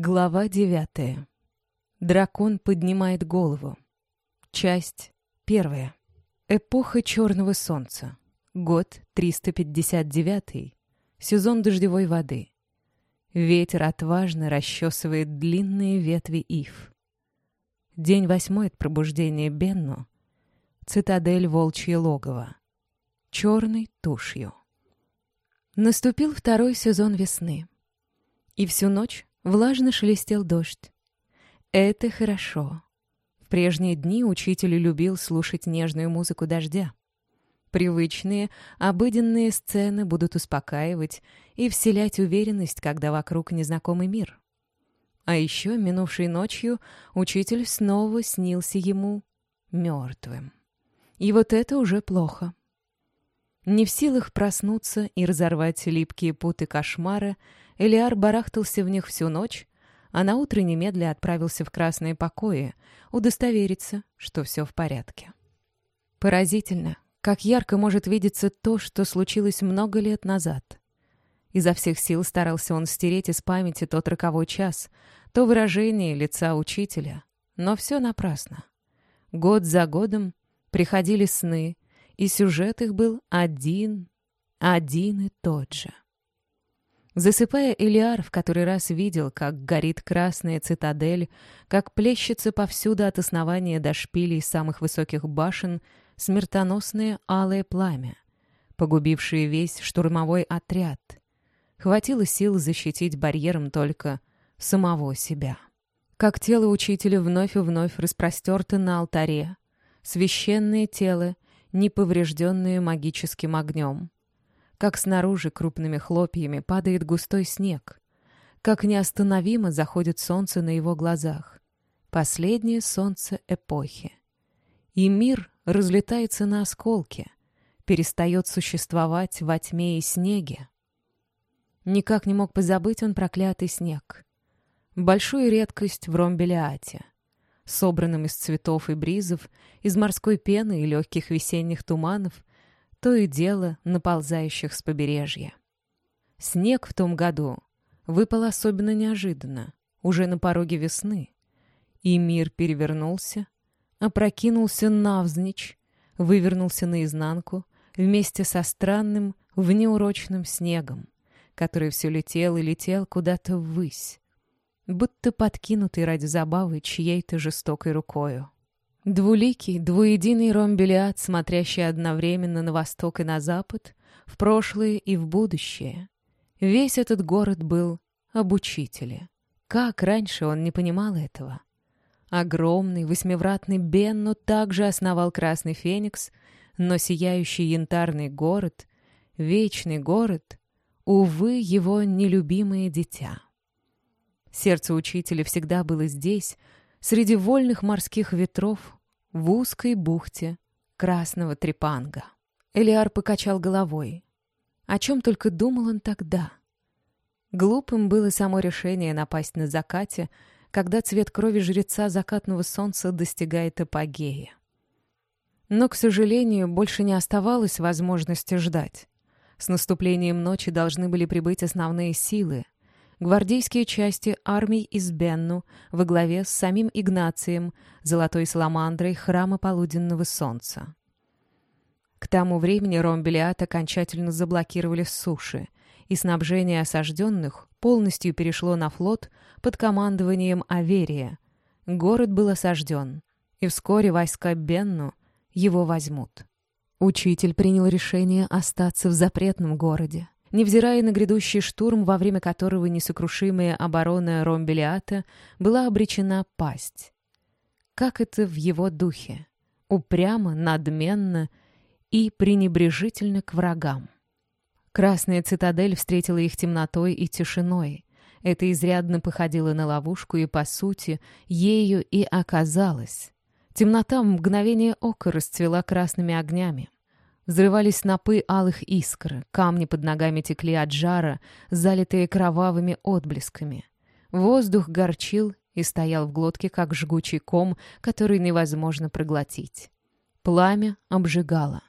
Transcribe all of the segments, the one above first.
Глава девятая. Дракон поднимает голову. Часть первая. Эпоха Черного Солнца. Год 359. Сезон дождевой воды. Ветер отважно расчесывает длинные ветви ив. День восьмой от пробуждения Бенну. Цитадель Волчье логово. Черной тушью. Наступил второй сезон весны. И всю ночь влажно шелестел дождь. Это хорошо. В прежние дни учитель любил слушать нежную музыку дождя. Привычные, обыденные сцены будут успокаивать и вселять уверенность, когда вокруг незнакомый мир. А еще минувшей ночью учитель снова снился ему мертвым. И вот это уже плохо. Не в силах проснуться и разорвать липкие путы кошмара, Элиар барахтался в них всю ночь, а на утро немедля отправился в красные покои удостовериться, что все в порядке. Поразительно, как ярко может видеться то, что случилось много лет назад. Изо всех сил старался он стереть из памяти тот роковой час, то выражение лица учителя, но все напрасно. Год за годом приходили сны, и сюжет их был один, один и тот же. Засыпая, Элиар в который раз видел, как горит красная цитадель, как плещется повсюду от основания до шпилей самых высоких башен смертоносное алое пламя, погубившее весь штурмовой отряд. Хватило сил защитить барьером только самого себя. Как тело учителя вновь и вновь распростерто на алтаре, священное тело — не поврежденные магическим огнем. Как снаружи крупными хлопьями падает густой снег. Как неостановимо заходит солнце на его глазах. Последнее солнце эпохи. И мир разлетается на осколки, перестает существовать во тьме и снеге. Никак не мог позабыть он проклятый снег. Большую редкость в Ромбелиате — собранным из цветов и бризов, из морской пены и легких весенних туманов, то и дело наползающих с побережья. Снег в том году выпал особенно неожиданно, уже на пороге весны, и мир перевернулся, опрокинулся навзничь, вывернулся наизнанку вместе со странным внеурочным снегом, который все летел и летел куда-то ввысь, будто подкинутый ради забавы чьей-то жестокой рукою. Двуликий, двуединый ромбелиад, смотрящий одновременно на восток и на запад, в прошлое и в будущее. Весь этот город был об учителе. Как раньше он не понимал этого? Огромный восьмивратный Бенну также основал Красный Феникс, но сияющий янтарный город, вечный город, увы, его нелюбимое дитя. Сердце учителя всегда было здесь, среди вольных морских ветров, в узкой бухте красного трепанга. Элиар покачал головой. О чем только думал он тогда. Глупым было само решение напасть на закате, когда цвет крови жреца закатного солнца достигает апогея. Но, к сожалению, больше не оставалось возможности ждать. С наступлением ночи должны были прибыть основные силы — гвардейские части армий из Бенну во главе с самим Игнацием, золотой саламандрой храма полуденного солнца. К тому времени Ромбелиат окончательно заблокировали с суши, и снабжение осажденных полностью перешло на флот под командованием Аверия. Город был осажден, и вскоре войска Бенну его возьмут. Учитель принял решение остаться в запретном городе невзирая на грядущий штурм, во время которого несокрушимая оборона Ромбелиата была обречена пасть. Как это в его духе? Упрямо, надменно и пренебрежительно к врагам. Красная цитадель встретила их темнотой и тишиной. Это изрядно походило на ловушку, и, по сути, ею и оказалось. Темнота в мгновение ока расцвела красными огнями. Взрывались снопы алых искр, камни под ногами текли от жара, залитые кровавыми отблесками. Воздух горчил и стоял в глотке, как жгучий ком, который невозможно проглотить. Пламя обжигало.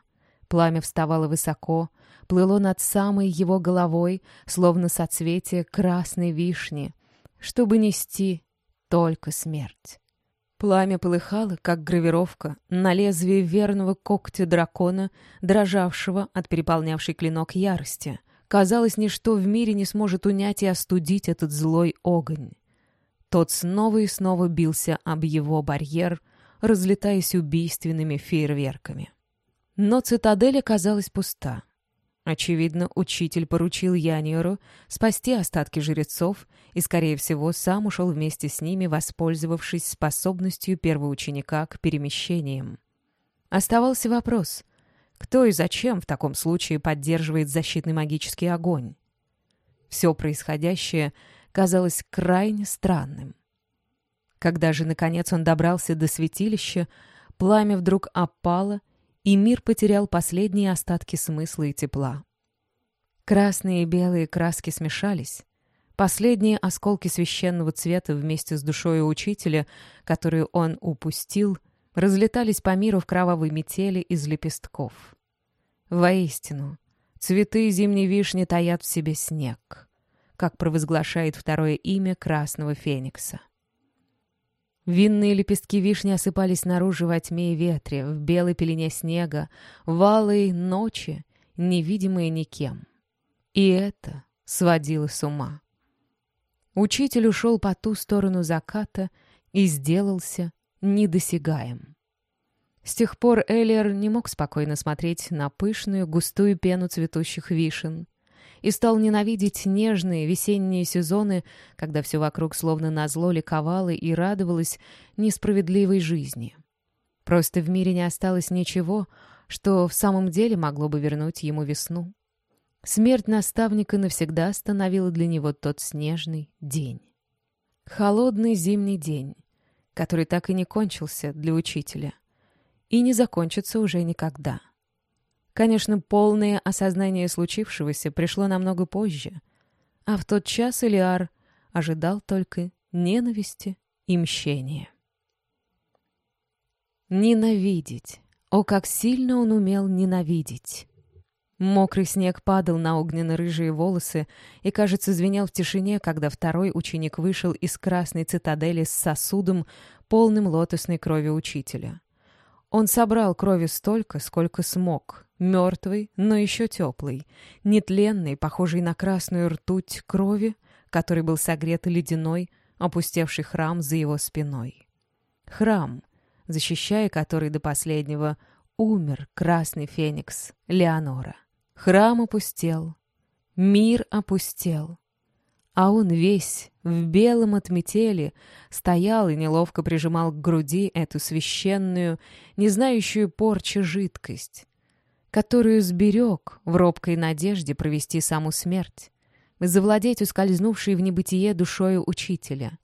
Пламя вставало высоко, плыло над самой его головой, словно соцветие красной вишни, чтобы нести только смерть. Пламя полыхало, как гравировка, на лезвие верного когтя дракона, дрожавшего от переполнявшей клинок ярости. Казалось, ничто в мире не сможет унять и остудить этот злой огонь. Тот снова и снова бился об его барьер, разлетаясь убийственными фейерверками. Но цитадель оказалась пуста. Очевидно, учитель поручил Яниеру спасти остатки жрецов и, скорее всего, сам ушел вместе с ними, воспользовавшись способностью первого ученика к перемещениям. Оставался вопрос, кто и зачем в таком случае поддерживает защитный магический огонь? Все происходящее казалось крайне странным. Когда же, наконец, он добрался до святилища, пламя вдруг опало и мир потерял последние остатки смысла и тепла. Красные и белые краски смешались. Последние осколки священного цвета вместе с душой учителя, которую он упустил, разлетались по миру в кровавой метели из лепестков. Воистину, цветы зимней вишни таят в себе снег, как провозглашает второе имя красного феникса. Винные лепестки вишни осыпались наружу во тьме и ветре, в белой пелене снега, валой ночи, невидимые никем. И это сводило с ума. Учитель ушел по ту сторону заката и сделался недосягаем. С тех пор Эллиер не мог спокойно смотреть на пышную, густую пену цветущих вишен и стал ненавидеть нежные весенние сезоны, когда все вокруг словно назло ликовало и радовалось несправедливой жизни. Просто в мире не осталось ничего, что в самом деле могло бы вернуть ему весну. Смерть наставника навсегда остановила для него тот снежный день. Холодный зимний день, который так и не кончился для учителя. И не закончится уже никогда. Конечно, полное осознание случившегося пришло намного позже, а в тот час Элиар ожидал только ненависти и мщения. Ненавидеть. О, как сильно он умел ненавидеть. Мокрый снег падал на огненно-рыжие волосы и, кажется, звенел в тишине, когда второй ученик вышел из красной цитадели с сосудом, полным лотосной крови учителя. Он собрал крови столько, сколько смог, мертвый, но еще теплый, нетленный, похожий на красную ртуть крови, который был согрет ледяной, опустевший храм за его спиной. Храм, защищая который до последнего умер красный феникс Леонора. Храм опустел, мир опустел, а он весь в белом от метели стоял и неловко прижимал к груди эту священную, не знающую порчи жидкость, которую сберег в робкой надежде провести саму смерть, завладеть ускользнувшей в небытие душою учителя,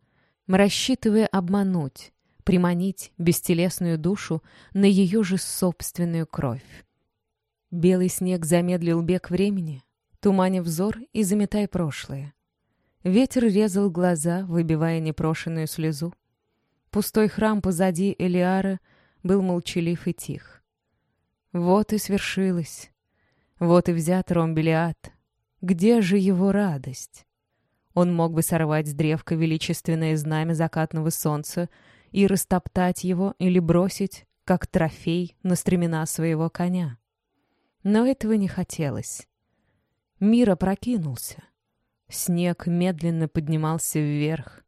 рассчитывая обмануть, приманить бестелесную душу на ее же собственную кровь. Белый снег замедлил бег времени, туманя взор и заметая прошлое. Ветер резал глаза, выбивая непрошенную слезу. Пустой храм позади Элиара был молчалив и тих. Вот и свершилось. Вот и взят Ромбелиад. Где же его радость? Он мог бы сорвать с древка величественное знамя закатного солнца и растоптать его или бросить, как трофей, на стремена своего коня. Но этого не хотелось. Мир опрокинулся. Снег медленно поднимался вверх,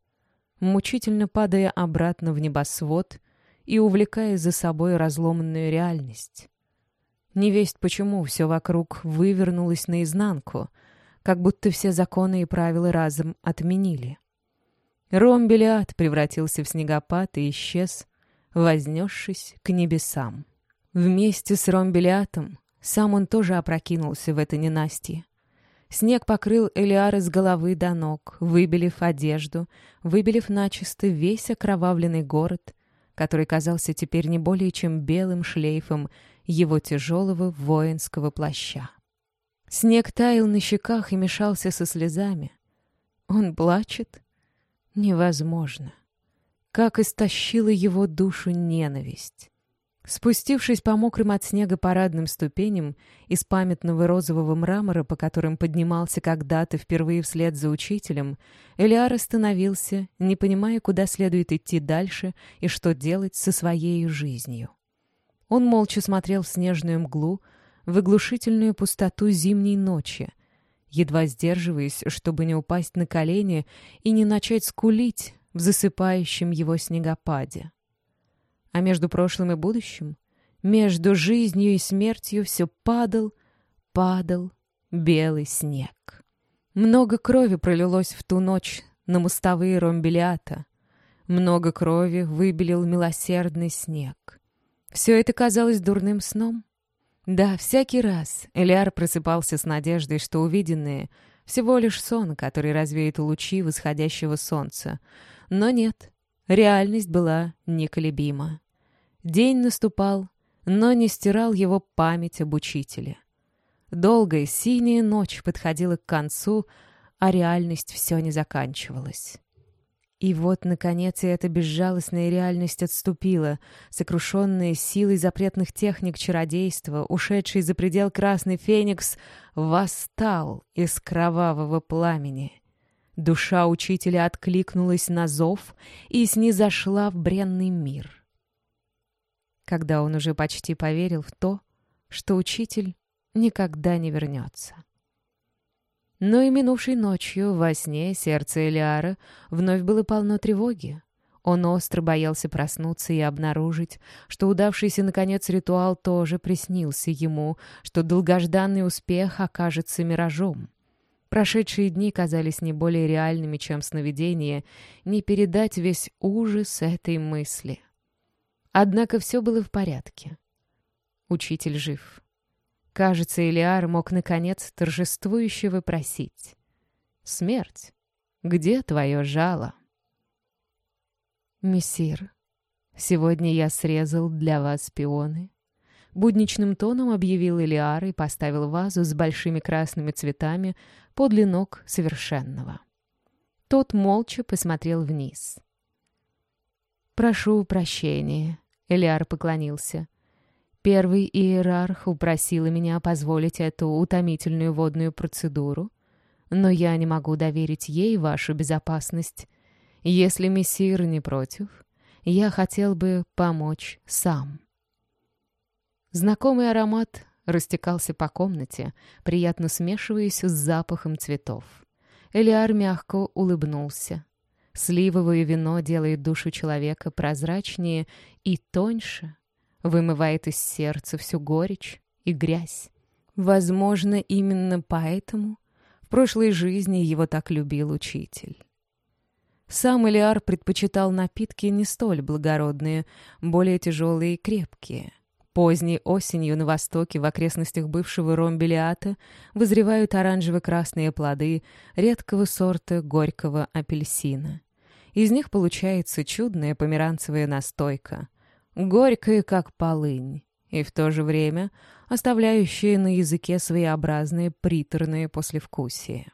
мучительно падая обратно в небосвод и увлекая за собой разломанную реальность. Невесть почему все вокруг вывернулось наизнанку, как будто все законы и правила разом отменили. Ромбелиад превратился в снегопад и исчез, вознесшись к небесам. Вместе с Ромбелиатом сам он тоже опрокинулся в это ненастье. Снег покрыл Элиары с головы до ног, выбелив одежду, выбелив начисто весь окровавленный город, который казался теперь не более чем белым шлейфом его тяжелого воинского плаща. Снег таял на щеках и мешался со слезами. Он плачет? Невозможно. Как истощила его душу ненависть. Спустившись по мокрым от снега парадным ступеням из памятного розового мрамора, по которым поднимался когда-то впервые вслед за учителем, Элиар остановился, не понимая, куда следует идти дальше и что делать со своей жизнью. Он молча смотрел в снежную мглу, в оглушительную пустоту зимней ночи, едва сдерживаясь, чтобы не упасть на колени и не начать скулить в засыпающем его снегопаде. А между прошлым и будущим, между жизнью и смертью все падал, падал белый снег. Много крови пролилось в ту ночь на мостовые ромбелиата. Много крови выбелил милосердный снег. Все это казалось дурным сном. Да, всякий раз Элиар просыпался с надеждой, что увиденное — всего лишь сон, который развеет лучи восходящего солнца. Но нет, реальность была неколебима. День наступал, но не стирал его память об учителе. Долгая синяя ночь подходила к концу, а реальность все не заканчивалась. И вот, наконец, и эта безжалостная реальность отступила, сокрушенная силой запретных техник чародейства, ушедший за предел Красный Феникс, восстал из кровавого пламени. Душа учителя откликнулась на зов и снизошла в бренный мир когда он уже почти поверил в то, что учитель никогда не вернется. Но и минувшей ночью во сне сердце Элиара вновь было полно тревоги. Он остро боялся проснуться и обнаружить, что удавшийся, наконец, ритуал тоже приснился ему, что долгожданный успех окажется миражом. Прошедшие дни казались не более реальными, чем сновидение, не передать весь ужас этой мысли. Однако все было в порядке. Учитель жив. Кажется, Илиар мог, наконец, торжествующе выпросить. «Смерть, где твое жало?» «Мессир, сегодня я срезал для вас пионы». Будничным тоном объявил Илиар и поставил вазу с большими красными цветами подле ног совершенного. Тот молча посмотрел вниз. «Прошу прощения», Элиар поклонился. Первый иерарх упросила меня позволить эту утомительную водную процедуру, но я не могу доверить ей вашу безопасность. Если мессир не против, я хотел бы помочь сам. Знакомый аромат растекался по комнате, приятно смешиваясь с запахом цветов. Элиар мягко улыбнулся. Сливовое вино делает душу человека прозрачнее и тоньше, вымывает из сердца всю горечь и грязь. Возможно, именно поэтому в прошлой жизни его так любил учитель. Сам Элиар предпочитал напитки не столь благородные, более тяжелые и крепкие. Поздней осенью на востоке, в окрестностях бывшего Ромбелиата, вызревают оранжево-красные плоды редкого сорта горького апельсина. Из них получается чудная померанцевая настойка, горькая, как полынь, и в то же время оставляющая на языке своеобразные приторные послевкусие.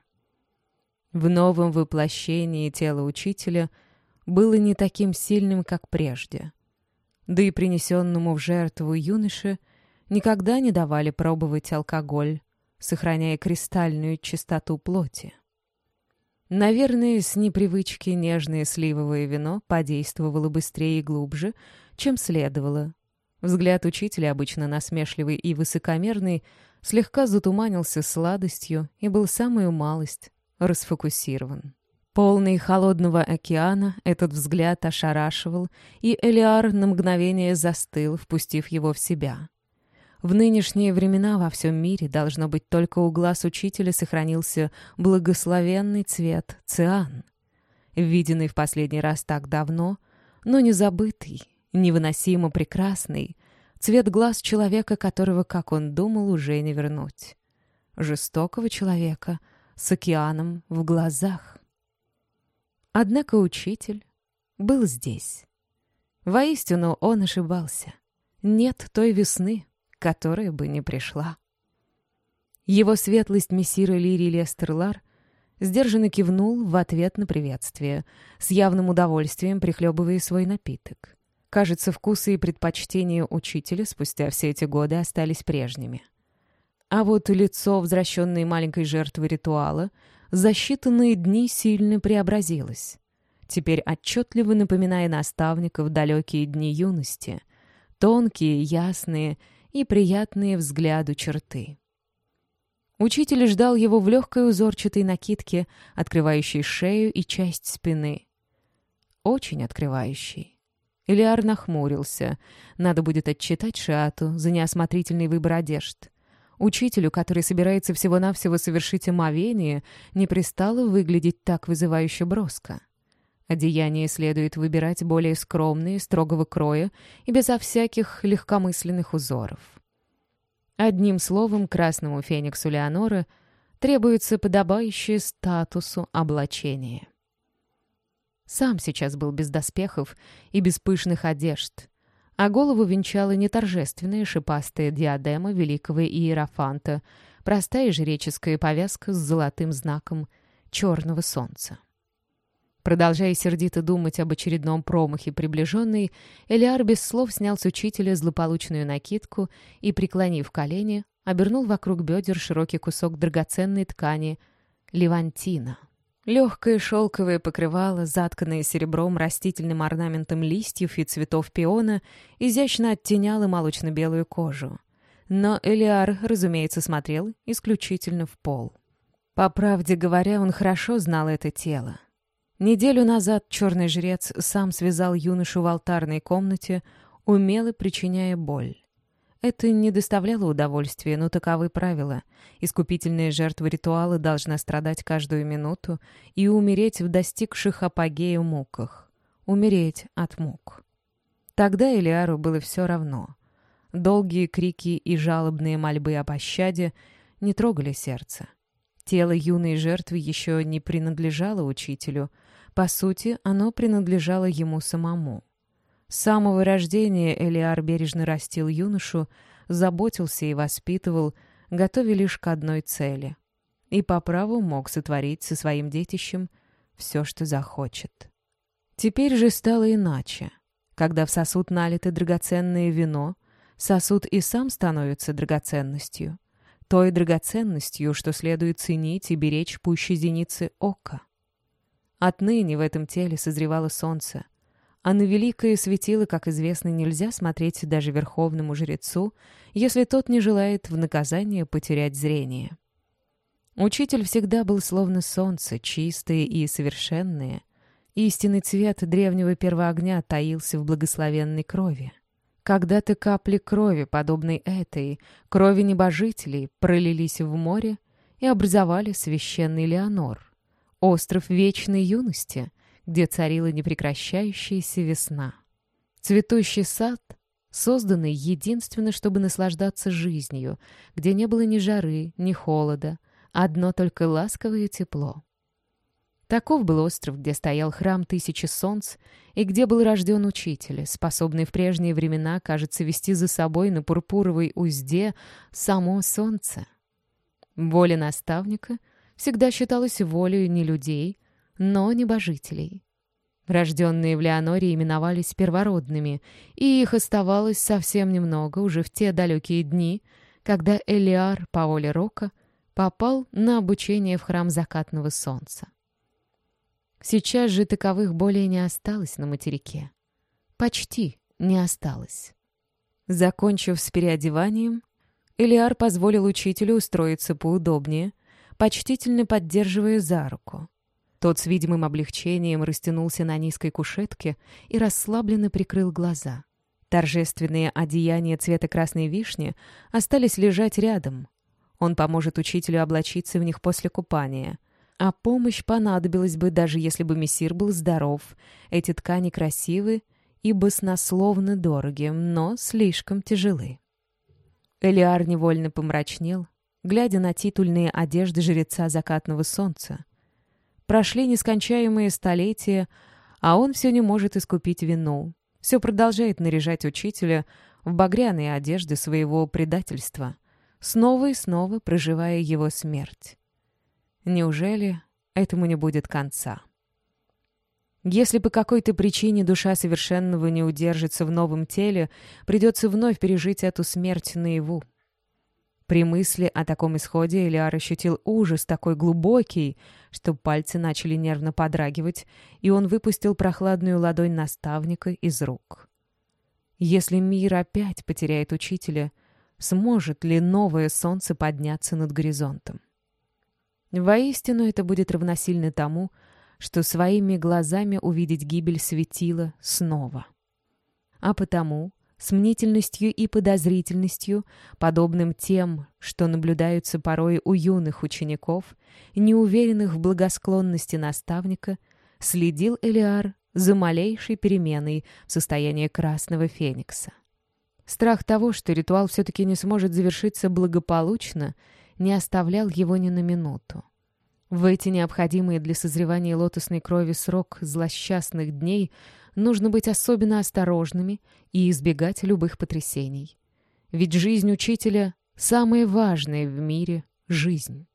В новом воплощении тело учителя было не таким сильным, как прежде. Да и принесенному в жертву юноше никогда не давали пробовать алкоголь, сохраняя кристальную чистоту плоти. Наверное, с непривычки нежное сливовое вино подействовало быстрее и глубже, чем следовало. Взгляд учителя, обычно насмешливый и высокомерный, слегка затуманился сладостью и был самую малость расфокусирован. Полный холодного океана этот взгляд ошарашивал, и Элиар на мгновение застыл, впустив его в себя. В нынешние времена во всем мире, должно быть, только у глаз учителя сохранился благословенный цвет циан, виденный в последний раз так давно, но не забытый, невыносимо прекрасный, цвет глаз человека, которого, как он думал, уже не вернуть. Жестокого человека с океаном в глазах. Однако учитель был здесь. Воистину он ошибался. Нет той весны, которая бы не пришла. Его светлость мессира Лири Лестерлар сдержанно кивнул в ответ на приветствие, с явным удовольствием прихлебывая свой напиток. Кажется, вкусы и предпочтения учителя спустя все эти годы остались прежними. А вот лицо возвращенной маленькой жертвы ритуала за считанные дни сильно преобразилось. Теперь отчетливо напоминая наставника в далекие дни юности, тонкие, ясные и приятные взгляду черты. Учитель ждал его в легкой узорчатой накидке, открывающей шею и часть спины. Очень открывающей. Илиар нахмурился. Надо будет отчитать Шиату за неосмотрительный выбор одежд. Учителю, который собирается всего-навсего совершить омовение, не пристало выглядеть так вызывающе броско. Одеяния следует выбирать более скромные, строгого кроя и безо всяких легкомысленных узоров. Одним словом, красному фениксу Леонора требуется подобающее статусу облачение. Сам сейчас был без доспехов и без пышных одежд, а голову венчала не торжественная шипастая диадема великого Иерофанта, простая жреческая повязка с золотым знаком черного солнца. Продолжая сердито думать об очередном промахе приближенной, Элиар без слов снял с учителя злополучную накидку и, преклонив колени, обернул вокруг бедер широкий кусок драгоценной ткани — левантина. Легкое шелковое покрывало, затканное серебром растительным орнаментом листьев и цветов пиона, изящно оттеняло молочно-белую кожу. Но Элиар, разумеется, смотрел исключительно в пол. По правде говоря, он хорошо знал это тело. Неделю назад черный жрец сам связал юношу в алтарной комнате, умело причиняя боль. Это не доставляло удовольствия, но таковы правила. Искупительная жертва ритуала должна страдать каждую минуту и умереть в достигших апогея муках. Умереть от мук. Тогда Элиару было все равно. Долгие крики и жалобные мольбы о пощаде не трогали сердце. Тело юной жертвы еще не принадлежало учителю. По сути, оно принадлежало ему самому. С самого рождения Элиар бережно растил юношу, заботился и воспитывал, готовя лишь к одной цели. И по праву мог сотворить со своим детищем все, что захочет. Теперь же стало иначе. Когда в сосуд налито драгоценное вино, сосуд и сам становится драгоценностью. Той драгоценностью, что следует ценить и беречь пуще зеницы ока. Отныне в этом теле созревало солнце, а на великое светило, как известно, нельзя смотреть даже верховному жрецу, если тот не желает в наказание потерять зрение. Учитель всегда был словно солнце, чистое и совершенное. Истинный цвет древнего первоогня таился в благословенной крови. Когда-то капли крови, подобной этой, крови небожителей, пролились в море и образовали священный Леонор, остров вечной юности — где царила непрекращающаяся весна. Цветущий сад, созданный единственно, чтобы наслаждаться жизнью, где не было ни жары, ни холода, одно только ласковое тепло. Таков был остров, где стоял храм Тысячи Солнц и где был рожден учитель, способный в прежние времена, кажется, вести за собой на пурпуровой узде само солнце. Воля наставника всегда считалась волей не людей, но небожителей. Рожденные в Леоноре именовались первородными, и их оставалось совсем немного уже в те далекие дни, когда Элиар по воле Рока попал на обучение в храм закатного солнца. Сейчас же таковых более не осталось на материке. Почти не осталось. Закончив с переодеванием, Элиар позволил учителю устроиться поудобнее, почтительно поддерживая за руку. Тот с видимым облегчением растянулся на низкой кушетке и расслабленно прикрыл глаза. Торжественные одеяния цвета красной вишни остались лежать рядом. Он поможет учителю облачиться в них после купания. А помощь понадобилась бы, даже если бы мессир был здоров. Эти ткани красивы и баснословно дороги, но слишком тяжелы. Элиар невольно помрачнел, глядя на титульные одежды жреца закатного солнца. Прошли нескончаемые столетия, а он все не может искупить вину. Все продолжает наряжать учителя в багряные одежды своего предательства, снова и снова проживая его смерть. Неужели этому не будет конца? Если по какой-то причине душа совершенного не удержится в новом теле, придется вновь пережить эту смерть наяву. При мысли о таком исходе Элиар ощутил ужас такой глубокий, что пальцы начали нервно подрагивать, и он выпустил прохладную ладонь наставника из рук. Если мир опять потеряет учителя, сможет ли новое солнце подняться над горизонтом? Воистину это будет равносильно тому, что своими глазами увидеть гибель светила снова. А потому, с мнительностью и подозрительностью, подобным тем, что наблюдаются порой у юных учеников, неуверенных в благосклонности наставника, следил Элиар за малейшей переменой в состоянии красного феникса. Страх того, что ритуал все-таки не сможет завершиться благополучно, не оставлял его ни на минуту. В эти необходимые для созревания лотосной крови срок злосчастных дней нужно быть особенно осторожными и избегать любых потрясений. Ведь жизнь учителя — самая важная в мире жизнь.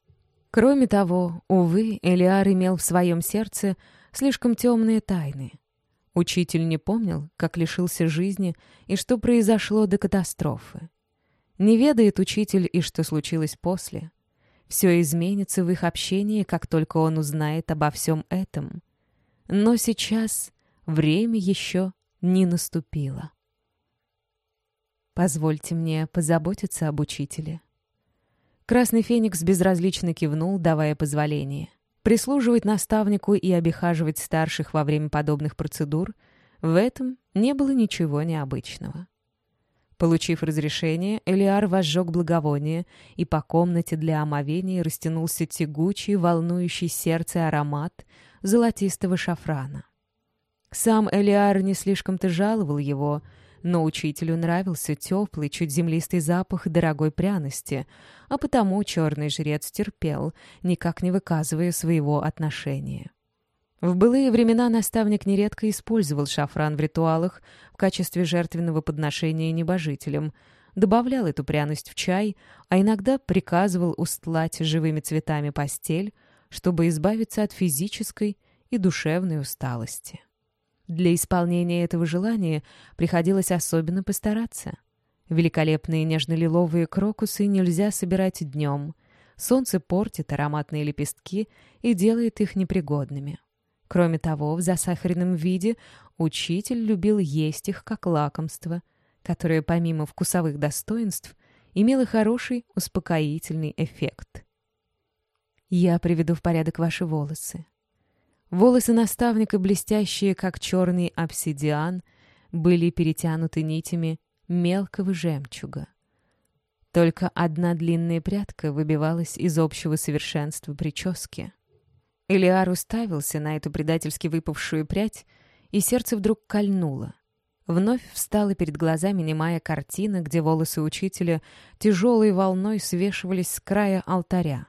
Кроме того, увы, Элиар имел в своем сердце слишком темные тайны. Учитель не помнил, как лишился жизни и что произошло до катастрофы. Не ведает учитель и что случилось после — все изменится в их общении, как только он узнает обо всем этом. Но сейчас время еще не наступило. Позвольте мне позаботиться об учителе. Красный Феникс безразлично кивнул, давая позволение. Прислуживать наставнику и обихаживать старших во время подобных процедур — в этом не было ничего необычного. Получив разрешение, Элиар возжег благовоние, и по комнате для омовения растянулся тягучий, волнующий сердце аромат золотистого шафрана. Сам Элиар не слишком-то жаловал его, но учителю нравился теплый, чуть землистый запах дорогой пряности, а потому черный жрец терпел, никак не выказывая своего отношения. В былые времена наставник нередко использовал шафран в ритуалах в качестве жертвенного подношения небожителям, добавлял эту пряность в чай, а иногда приказывал устлать живыми цветами постель, чтобы избавиться от физической и душевной усталости. Для исполнения этого желания приходилось особенно постараться. Великолепные нежно-лиловые крокусы нельзя собирать днем. Солнце портит ароматные лепестки и делает их непригодными. Кроме того, в засахаренном виде учитель любил есть их как лакомство, которое помимо вкусовых достоинств имело хороший успокоительный эффект. Я приведу в порядок ваши волосы. Волосы наставника, блестящие, как черный обсидиан, были перетянуты нитями мелкого жемчуга. Только одна длинная прядка выбивалась из общего совершенства прически. Элиар уставился на эту предательски выпавшую прядь, и сердце вдруг кольнуло. Вновь встала перед глазами немая картина, где волосы учителя тяжелой волной свешивались с края алтаря.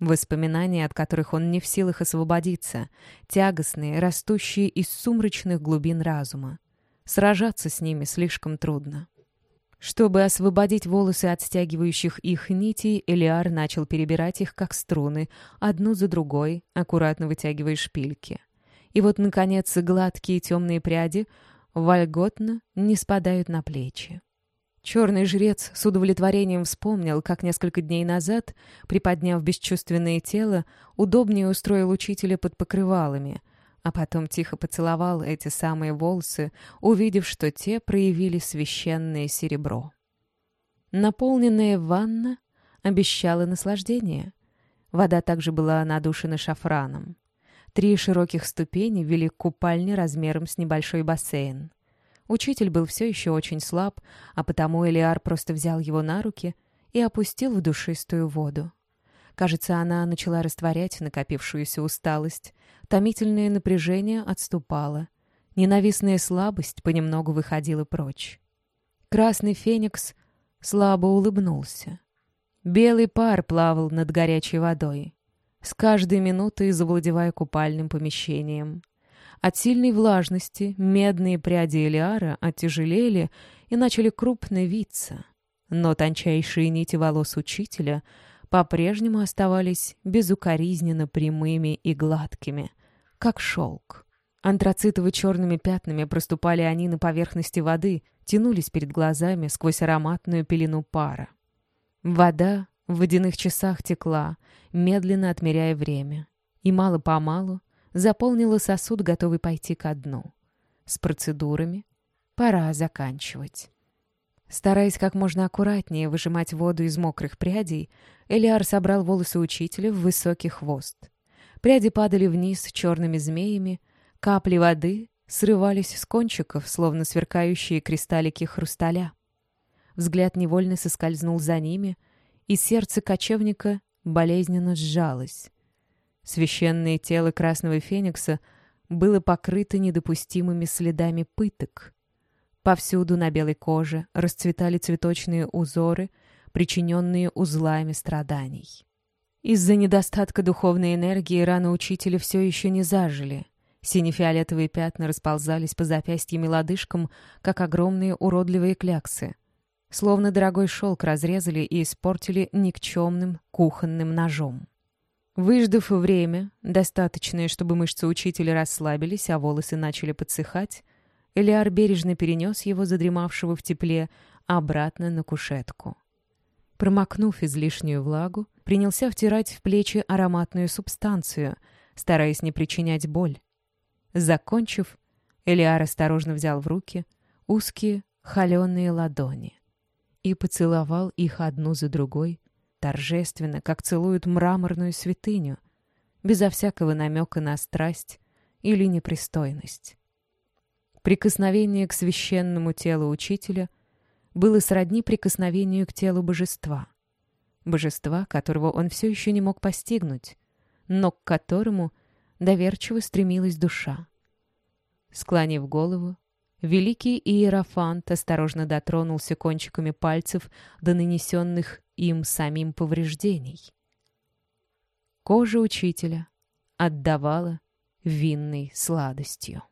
Воспоминания, от которых он не в силах освободиться, тягостные, растущие из сумрачных глубин разума. Сражаться с ними слишком трудно. Чтобы освободить волосы от стягивающих их нитей, Элиар начал перебирать их, как струны, одну за другой, аккуратно вытягивая шпильки. И вот, наконец, гладкие темные пряди вольготно не спадают на плечи. Черный жрец с удовлетворением вспомнил, как несколько дней назад, приподняв бесчувственное тело, удобнее устроил учителя под покрывалами, а потом тихо поцеловал эти самые волосы, увидев, что те проявили священное серебро. Наполненная ванна обещала наслаждение. Вода также была надушена шафраном. Три широких ступени вели к купальне размером с небольшой бассейн. Учитель был все еще очень слаб, а потому Элиар просто взял его на руки и опустил в душистую воду. Кажется, она начала растворять накопившуюся усталость. Томительное напряжение отступало. Ненавистная слабость понемногу выходила прочь. Красный феникс слабо улыбнулся. Белый пар плавал над горячей водой, с каждой минутой завладевая купальным помещением. От сильной влажности медные пряди Элиара оттяжелели и начали крупно виться, но тончайшие нити волос учителя — по-прежнему оставались безукоризненно прямыми и гладкими, как шелк. Антрацитово-черными пятнами проступали они на поверхности воды, тянулись перед глазами сквозь ароматную пелену пара. Вода в водяных часах текла, медленно отмеряя время, и мало-помалу заполнила сосуд, готовый пойти ко дну. С процедурами пора заканчивать. Стараясь как можно аккуратнее выжимать воду из мокрых прядей, Элиар собрал волосы учителя в высокий хвост. Пряди падали вниз черными змеями, Капли воды срывались с кончиков, словно сверкающие кристаллики хрусталя. Взгляд невольно соскользнул за ними, и сердце кочевника болезненно сжалось. Священное тело красного феникса было покрыто недопустимыми следами пыток. Повсюду на белой коже расцветали цветочные узоры, причиненные узлами страданий. Из-за недостатка духовной энергии раны учителя все еще не зажили. Сине-фиолетовые пятна расползались по запястьям и лодыжкам, как огромные уродливые кляксы. Словно дорогой шелк разрезали и испортили никчемным кухонным ножом. Выждав время, достаточное, чтобы мышцы учителя расслабились, а волосы начали подсыхать, Элиар бережно перенес его, задремавшего в тепле, обратно на кушетку. Промокнув излишнюю влагу, принялся втирать в плечи ароматную субстанцию, стараясь не причинять боль. Закончив, Элиар осторожно взял в руки узкие холеные ладони и поцеловал их одну за другой, торжественно, как целуют мраморную святыню, безо всякого намека на страсть или непристойность. Прикосновение к священному телу учителя было сродни прикосновению к телу божества. Божества, которого он все еще не мог постигнуть, но к которому доверчиво стремилась душа. Склонив голову, великий иерофант осторожно дотронулся кончиками пальцев до нанесенных им самим повреждений. Кожа учителя отдавала винной сладостью.